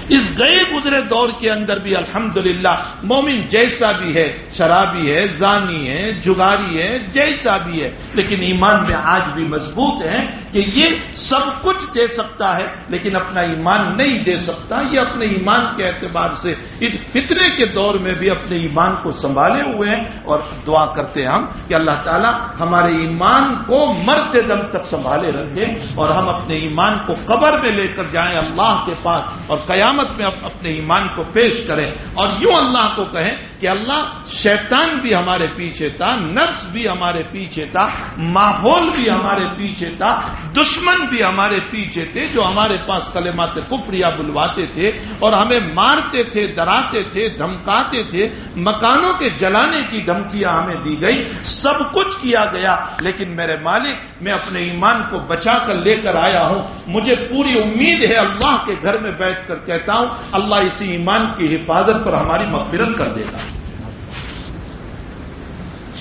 اس گئے گزرے دور کے اندر بھی الحمدللہ مومن جیسا بھی ہے، شرابی ہے، زانی ہے، جگاری ہے، جیسا بھی ہے، لیکن ایمان میں آج بھی مضبوط ہے کہ یہ سب کچھ دے سکتا ہے، لیکن اپنا ایمان نہیں دے سکتا، یہ اپنے ایمان کے اعتبار سے اس فطرے کے دور میں بھی اپنے ایمان کو سنبھالے ہوئے ہیں اور دعا کرتے ہیں ہم کہ اللہ تعالیٰ ہمارے ایمان کو مرتے دم تک سنبھالے رکھے اور ہم اپنے ایمان کو قبر میں لے کر جائیں اللہ کے پاس اور قیام قیامت میں اپنے ایمان کو پیش کریں اور یوں اللہ کو کہیں کہ اللہ شیطان بھی ہمارے پیچھے تھا، نفس بھی ہمارے پیچھے تھا، ماحول بھی ہمارے پیچھے تھا، دشمن بھی ہمارے پیچھے تھے جو ہمارے پاس کلمات کفریا بلواتے تھے اور ہمیں مارتے تھے، ڈراتے تھے، دھمکاتے تھے، مکانوں کے جلانے کی دھمکیاں ہمیں دی گئی، سب کچھ کیا گیا۔ لیکن میرے مالک، میں اپنے ایمان کو بچا کر لے کر آیا ہوں۔ مجھے پوری امید ہے اللہ کے گھر میں بیٹھ کر کہتا ہوں، اللہ اسی ایمان کی حفاظت پر ہماری مغفرت کر دے گا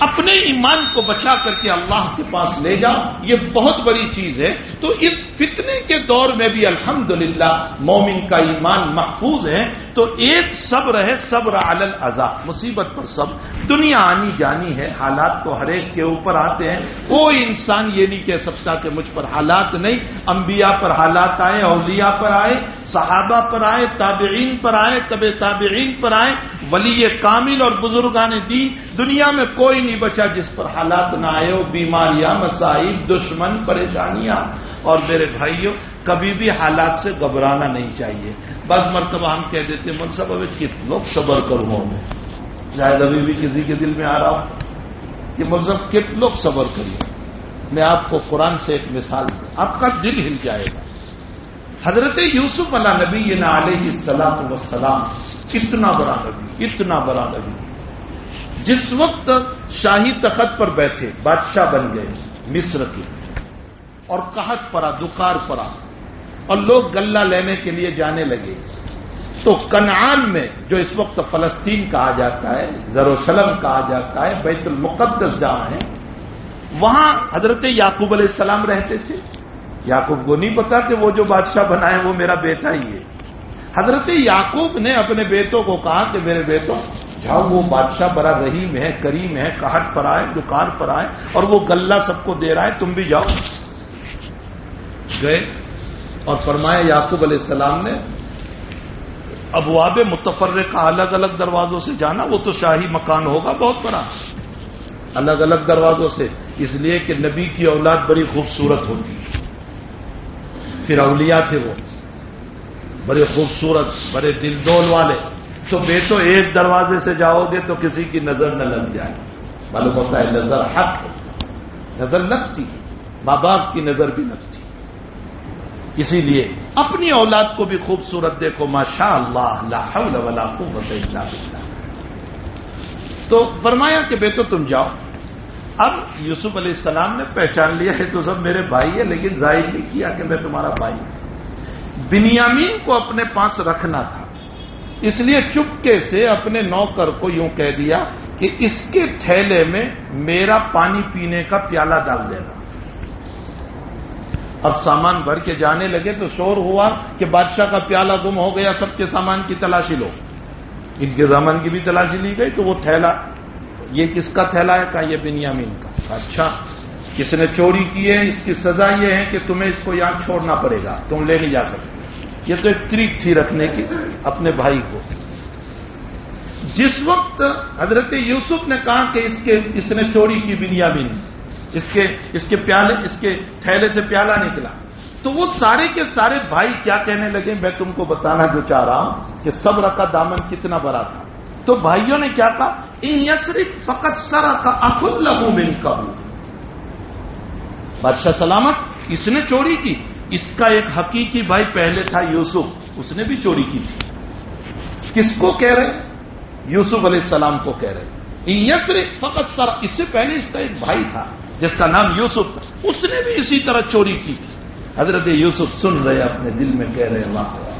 اپنے ایمان کو بچا کر کے اللہ کے پاس لے جاؤ یہ بہت بڑی چیز ہے۔ تو اس فتنے کے دور میں بھی الحمدللہ مومن کا ایمان محفوظ ہے۔ تو ایک صبر ہے، صبر علل ازا مصیبت پر سب دنیا آنی جانی ہے، حالات تو ہر ایک کے اوپر آتے ہیں۔ کوئی انسان یہ نہیں کہہ سکتا کہ مجھ پر حالات نہیں۔ انبیاء پر حالات آئے، اولیاء پر آئے، صحابہ پر آئے، تابعین پر آئے طب تابعین پر آئے۔ ولی کامل اور بزرگان دی دنیا میں کوئی نہیں بچا جس پر حالات نہ آئے ہو، بیماریاں، مسائل، دشمن، پریشانیاں۔ اور میرے بھائیوں کبھی بھی حالات سے گھبرانا نہیں چاہیے۔ بس مرتبہ ہم کہہ دیتے منصب ابھی کت لوگ صبر کروں میں شاید ابھی بھی کسی کے دل میں آ رہا ہوں کہ منصب، کت لوگ صبر کریے؟ میں آپ کو قرآن سے ایک مثال دوں۔ آپ کا دل ہل جائے گا۔ حضرت یوسف علیہ نبی یہ نہ علیہ السلام وسلام اتنا بڑا نبی، اتنا بڑا نبی۔ جس وقت شاہی تخت پر بیٹھے، بادشاہ بن گئے، مصر کے۔ اور قحط پڑا دکار پڑا اور لوگ گلہ لینے کے لیے جانے لگے۔ تو کنعان میں، جو اس وقت فلسطین کہا جاتا ہے زروسلم کہا جاتا ہے، بیت المقدس جہاں ہے، وہاں حضرت یعقوب علیہ السلام رہتے تھے۔ یعقوب کو نہیں پتا کہ وہ جو بادشاہ بنائے وہ میرا بیٹا ہی ہے۔ حضرت یعقوب نے اپنے بیٹوں کو کہا کہ میرے بیٹوں جاؤ، وہ بادشاہ بڑا رحیم ہے، کریم ہے، کہٹ پر آئے، دکان پر آئے، اور وہ گلہ سب کو دے رہا ہے، تم بھی جاؤ۔ گئے اور فرمایا، یعقوب علیہ السلام نے، ابواب متفر کا الگ الگ دروازوں سے جانا، وہ تو شاہی مکان ہوگا، بہت بڑا۔ الگ الگ دروازوں سے، اس لیے کہ نبی کی اولاد بڑی خوبصورت ہوتی۔ ہے پھر اولیاء تھے وہ، بڑے خوبصورت، بڑے دل دول والے۔ تو بیٹو ایک دروازے سے جاؤ گے تو کسی کی نظر نہ لگ جائے۔ معلوم ہوتا ہے نظر حق نظر لگتی ماں باپ کی نظر بھی لگتی اسی لیے اپنی اولاد کو بھی خوبصورت دیکھو۔ ماشاء اللہ ولا قوت الا باللہ۔ تو فرمایا کہ بیٹو تم جاؤ۔ اب یوسف علیہ السلام نے پہچان لیا ہے تو سب میرے بھائی ہے لیکن ظاہر نہیں کیا کہ میں تمہارا بھائی ہوں۔ بنیامین کو اپنے پاس رکھنا تھا۔ اس لیے چپکے سے اپنے نوکر کو یوں کہہ دیا کہ اس کے تھیلے میں میرا پانی پینے کا پیالہ ڈال دینا اب سامان بھر کے جانے لگے تو شور ہوا کہ بادشاہ کا پیالہ گم ہو گیا، سب کے سامان کی تلاشی لو۔ ان کے سامان کی بھی تلاشی لی گئی تو وہ تھیلا، یہ کس کا تھیلا ہے؟ کہا، یہ بنیامین کا۔ اچھا کس نے چوری کی ہے؟ اس کی سزا یہ ہے کہ تمہیں اس کو یہاں چھوڑنا پڑے گا، تم لے نہیں جا سکتے یہ تو ایک طریق تھی رکھنے کی اپنے بھائی کو۔ جس وقت حضرت یوسف نے کہا کہ اس کے اس نے چوری کی بنیامین، اس کے اس کے پیالے اس کے تھیلے سے پیالہ نکلا۔ تو وہ سارے کے سارے بھائی کیا کہنے لگے؟ میں تم کو بتانا جو چاہ رہا ہوں کہ صبر کا دامن کتنا بڑا تھا۔ تو بھائیوں نے کیا کہا؟ یسرف فقط سرا کا اخل لگو بن کا بادشاہ سلامت، اس نے چوری کی۔ اس کا ایک حقیقی بھائی پہلے تھا یوسف، اس نے بھی چوری کی تھی۔ کس کو کہہ رہے یوسف علیہ السلام کو کہہ رہے یسر فقط سر، اس سے پہلے اس کا ایک بھائی تھا، جس کا نام یوسف تھا، اس نے بھی اسی طرح چوری کی تھی۔ حضرت یوسف سن رہے اپنے دل میں کہہ رہے واہ۔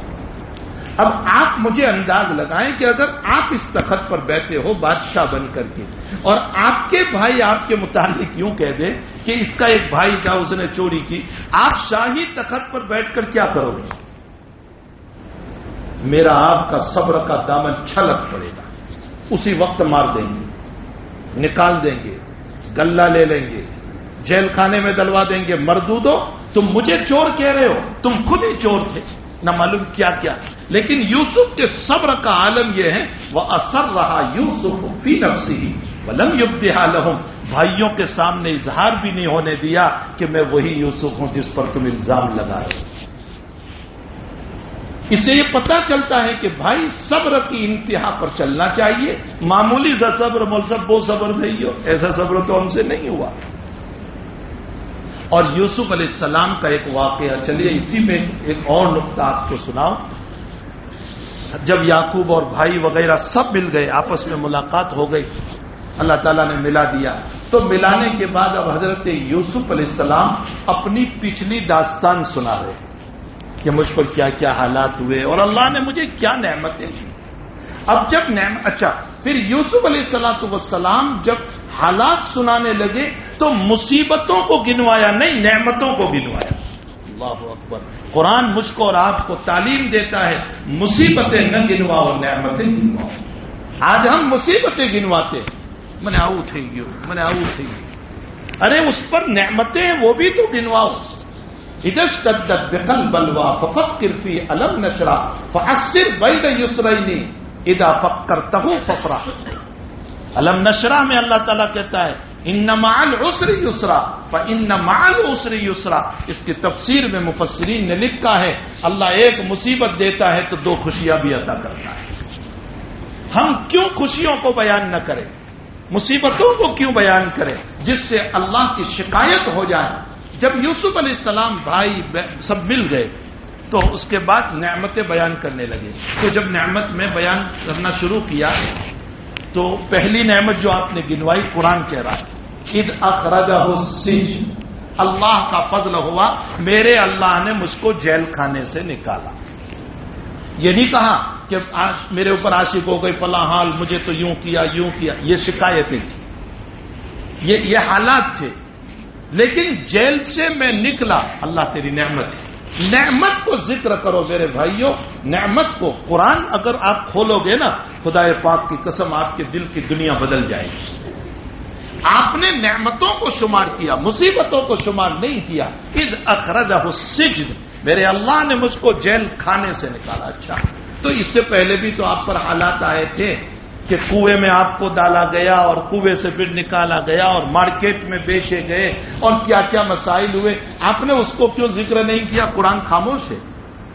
اب آپ مجھے انداز لگائیں کہ اگر آپ اس تخت پر بیٹھے ہو، بادشاہ بن کر کے، اور آپ کے بھائی آپ کے متعلق یوں کہہ دیں کہ اس کا ایک بھائی تھا اس نے چوری کی، آپ شاہی تخت پر بیٹھ کر کیا کرو گے؟ میرا آپ کا صبر کا دامن چھلک پڑے گا۔ اسی وقت مار دیں گے، نکال دیں گے، گلہ لے لیں گے، جیل خانے میں دلوا دیں گے۔ مردودو، تم مجھے چور کہہ رہے ہو، تم خود ہی چور تھے، نہ معلوم کیا کیا۔ لیکن یوسف کے صبر کا عالم یہ ہے وہ اثر رہا یوسف فی نفسی ولم یوگ لہم بھائیوں کے سامنے اظہار بھی نہیں ہونے دیا کہ میں وہی یوسف ہوں جس پر تم الزام لگا رہے اس سے یہ پتا چلتا ہے کہ بھائی صبر کی انتہا پر چلنا چاہیے۔ معمولی سا صبر ملسب وہ صبر نہیں ہو۔ ایسا صبر تو ہم سے نہیں ہوا۔ اور یوسف علیہ السلام کا ایک واقعہ، چلیے اسی میں ایک اور نقطہ آپ کو سناؤ جب یعقوب اور بھائی وغیرہ سب مل گئے، آپس میں ملاقات ہو گئی، اللہ تعالیٰ نے ملا دیا۔ تو ملانے کے بعد اب حضرت یوسف علیہ السلام اپنی پچھلی داستان سنا رہے کہ مجھ پر کیا کیا حالات ہوئے اور اللہ نے مجھے کیا نعمتیں دی۔ اب جب نعم اچھا پھر یوسف علیہ السلاۃ وسلام جب حالات سنانے لگے تو مصیبتوں کو گنوایا، نہیں، نعمتوں کو گنوایا۔ اللہ اکبر قرآن مجھ کو اور آپ کو تعلیم دیتا ہے، مصیبتیں نہ گنواؤ، نعمتیں گنواؤ۔ آج ہم مصیبتیں گنواتے میں نے آؤ تھے گی، میں نے آؤ تھے گی۔ ارے، اس پر نعمتیں وہ بھی تو گنواؤ۔ بکل بلوا ففت کرفی الم نشرا فصر بید یسرئی ادا فکر تہو ففرا الم نشرا میں اللہ تعالیٰ کہتا ہے ان نمال اسری یسرا ان نمال اسری یسرا۔ اس کی تفسیر میں مفسرین نے لکھا ہے، اللہ ایک مصیبت دیتا ہے تو دو خوشیاں بھی عطا کرتا ہے۔ ہم کیوں خوشیوں کو بیان نہ کریں؟ مصیبتوں کو کیوں بیان کریں؟ جس سے اللہ کی شکایت ہو جائے۔ جب یوسف علیہ السلام بھائی سب مل گئے، تو اس کے بعد نعمتیں بیان کرنے لگے۔ تو جب نعمت میں بیان کرنا شروع کیا، تو پہلی نعمت جو آپ نے گنوائی، قرآن کہہ رہا ہے۔ اد اخرجہ سج. اللہ کا فضل ہوا، میرے اللہ نے مجھ کو جیل خانے سے نکالا۔ یہ نہیں کہا کہ میرے اوپر عاشق ہو گئی، فلاں حال مجھے تو یوں کیا یوں کیا۔ یہ شکایتیں تھیں۔ یہ یہ حالات تھے۔ لیکن جیل سے میں نکلا، اللہ تیری نعمت ہے۔ نعمت کو ذکر کرو میرے بھائیوں، نعمت کو قرآن اگر آپ کھولو گے نا خدا پاک کی قسم آپ کے دل کی دنیا بدل جائے گی۔ آپ نے نعمتوں کو شمار کیا، مصیبتوں کو شمار نہیں کیا۔ از اخرج سجن میرے اللہ نے مجھ کو جیل کھانے سے نکالا۔ اچھا۔ تو اس سے پہلے بھی تو آپ پر حالات آئے تھے کہ کنویں میں آپ کو ڈالا گیا اور کنویں سے پھر نکالا گیا اور مارکیٹ میں بیچے گئے۔ اور کیا کیا مسائل ہوئے؟ آپ نے اس کو کیوں ذکر نہیں کیا؟ قرآن خاموش ہے۔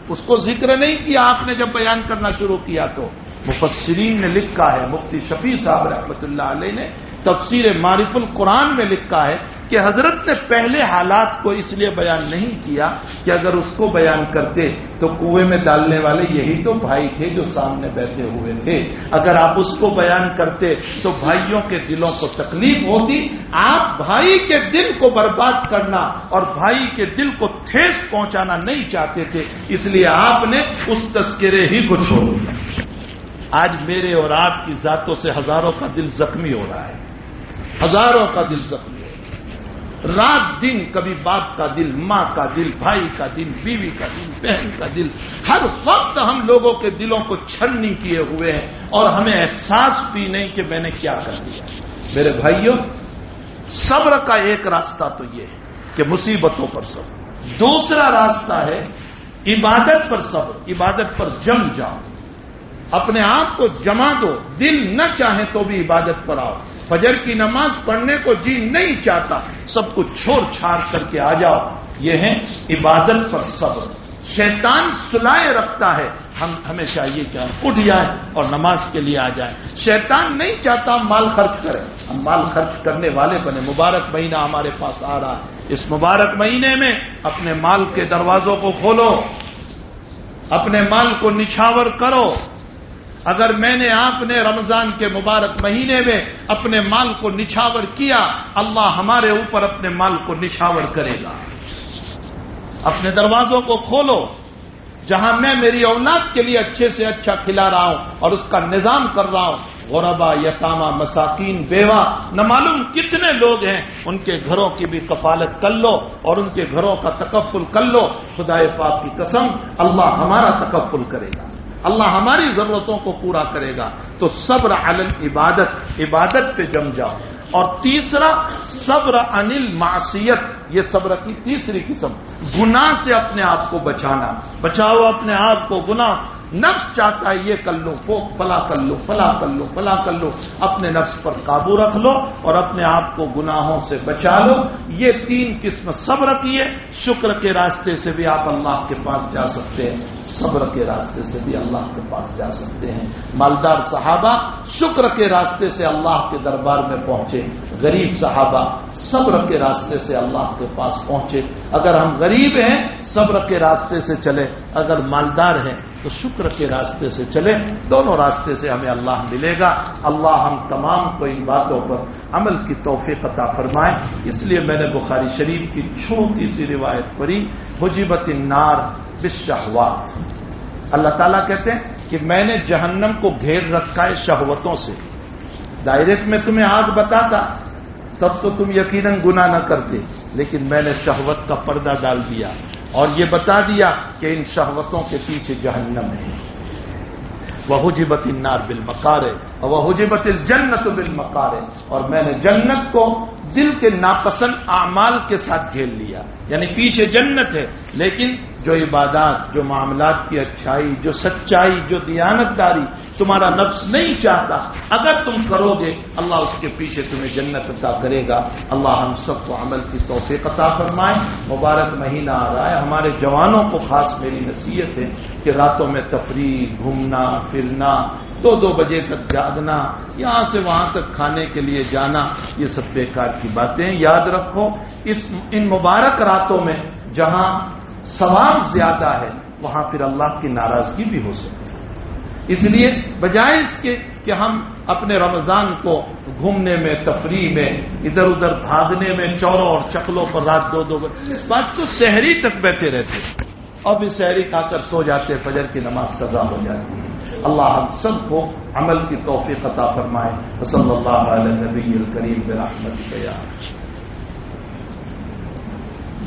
اس کو ذکر نہیں کیا، آپ نے جب بیان کرنا شروع کیا تو۔ مفسرین نے لکھا ہے، مفتی شفیع صاحب رحمۃ اللہ علیہ نے تفسیر معرف القرآن میں لکھا ہے کہ حضرت نے پہلے حالات کو اس لیے بیان نہیں کیا کہ اگر اس کو بیان کرتے تو کنویں میں ڈالنے والے یہی تو بھائی تھے جو سامنے بیٹھے ہوئے تھے۔ اگر آپ اس کو بیان کرتے تو بھائیوں کے دلوں کو تکلیف ہوتی، آپ بھائی کے دل کو برباد کرنا اور بھائی کے دل کو ٹھیس پہنچانا نہیں چاہتے تھے، اس لیے آپ نے اس تذکرے ہی کو چھوڑ دیا۔ آج میرے اور آپ کی ذاتوں سے ہزاروں کا دل زخمی ہو رہا ہے۔ ہزاروں کا دل زخمی ہے۔ رات دن کبھی باپ کا دل، ماں کا دل، بھائی کا دل، بیوی کا دل، بہن کا دل۔ ہر وقت ہم لوگوں کے دلوں کو چھننی کیے ہوئے ہیں اور ہمیں احساس بھی نہیں کہ میں نے کیا کر دیا۔ میرے بھائیوں، صبر کا ایک راستہ تو یہ ہے کہ مصیبتوں پر صبر۔ دوسرا راستہ ہے عبادت پر صبر۔ عبادت پر جم جاؤ۔ اپنے آپ کو جما دو۔ دل نہ چاہے تو بھی عبادت پر آؤ۔ فجر کی نماز پڑھنے کو جی نہیں چاہتا، سب کچھ چھوڑ چھاڑ کر کے آ جاؤ۔ یہ ہے عبادت پر صبر۔ شیطان سلائے رکھتا ہے، ہم ہمیں چاہیے کہ ہم اٹھ جائیں اور نماز کے لیے آ جائیں۔ شیطان نہیں چاہتا ہم مال خرچ کریں ہم مال خرچ کرنے والے بنے۔ مبارک مہینہ ہمارے پاس آ رہا ہے۔ اس مبارک مہینے میں اپنے مال کے دروازوں کو کھولو۔ اپنے مال کو نچھاور کرو۔ اگر میں نے آپ نے رمضان کے مبارک مہینے میں اپنے مال کو نچھاور کیا، اللہ ہمارے اوپر اپنے مال کو نچھاور کرے گا۔ اپنے دروازوں کو کھولو، جہاں میں میری اولاد کے لیے اچھے سے اچھا کھلا رہا ہوں اور اس کا نظام کر رہا ہوں۔ غربا یتامہ مساکین، بیوہ، نہ معلوم کتنے لوگ ہیں، ان کے گھروں کی بھی کفالت کر لو اور ان کے گھروں کا تکفل کر لو۔ خدا پاک کی قسم، اللہ ہمارا تکفل کرے گا۔ اللہ ہماری ضرورتوں کو پورا کرے گا تو صبر علی عبادت عبادت پہ جم جاؤ۔ اور تیسرا، صبر انل معصیت یہ صبر کی تیسری قسم۔ گناہ سے اپنے آپ کو بچانا۔ بچاؤ اپنے آپ کو، گناہ۔ نفس چاہتا ہے یہ کر لو وہ فلا کر لو فلا کر لو فلا کر لو، اپنے نفس پر قابو رکھ لو اور اپنے آپ کو گناہوں سے بچا لو۔ یہ تین قسم صبر کیے شکر کے راستے سے بھی آپ اللہ کے پاس جا سکتے ہیں۔ صبر کے راستے سے بھی اللہ کے پاس جا سکتے ہیں۔ مالدار صحابہ، شکر کے راستے سے اللہ کے دربار میں پہنچے۔ غریب صحابہ، صبر کے راستے سے اللہ کے پاس پہنچے۔ اگر ہم غریب ہیں، صبر کے راستے سے چلے۔ اگر مالدار ہیں تو شکر کے راستے سے چلے دونوں راستے سے ہمیں اللہ ملے گا۔ اللہ ہم تمام کو ان باتوں پر عمل کی توفیق عطا فرمائے۔ اس لیے میں نے بخاری شریف کی چھوٹی سی روایت پڑھی حجیبت النار بالشہوات۔ اللہ تعالیٰ کہتے ہیں کہ میں نے جہنم کو گھیر رکھا ہے شہوتوں سے۔ ڈائریکٹ میں تمہیں آگ بتاتا، تب تو تم یقیناً گنا نہ کرتے، لیکن میں نے شہوت کا پردہ ڈال دیا۔ اور یہ بتا دیا کہ ان شہوتوں کے پیچھے جہنم ہے۔ وہ حجیبت النار بل مکارے اور وہ حجیبت الجنت بل اور میں نے جنت کو دل کے ناپسند اعمال کے ساتھ گھیر لیا۔ یعنی پیچھے جنت ہے، لیکن جو عبادات، جو معاملات کی اچھائی، جو سچائی، جو دیانت داری تمہارا نفس نہیں چاہتا، اگر تم کرو گے، اللہ اس کے پیچھے تمہیں جنت عطا کرے گا۔ اللہ ہم سب کو عمل کی توفیق عطا فرمائے۔ مبارک مہینہ آ رہا ہے۔ ہمارے جوانوں کو خاص میری نصیحت ہے کہ راتوں میں تفریح، گھومنا، پھرنا دو دو بجے تک جاگنا، یہاں سے وہاں تک کھانے کے لیے جانا، یہ سب بیکار کی باتیں یاد رکھو، اس، ان مبارک راتوں میں جہاں ثواب زیادہ ہے، وہاں پھر اللہ کی ناراضگی بھی ہو سکتی ہے۔ اس لیے بجائے اس کے کہ ہم اپنے رمضان کو گھومنے میں، تفریح میں، ادھر ادھر بھاگنے میں، چوروں اور چکلوں پر رات دو دو بجے اس بات تو شہری تک بیٹھے رہتے۔ اور بھی شہری کھا کر سو جاتے، فجر کی نماز قضا ہو جاتی۔ ہے اللہ ہم سب کو عمل کی توفیق عطا فرمائے۔ صلی اللہ علیہ نبی الکریم برحمت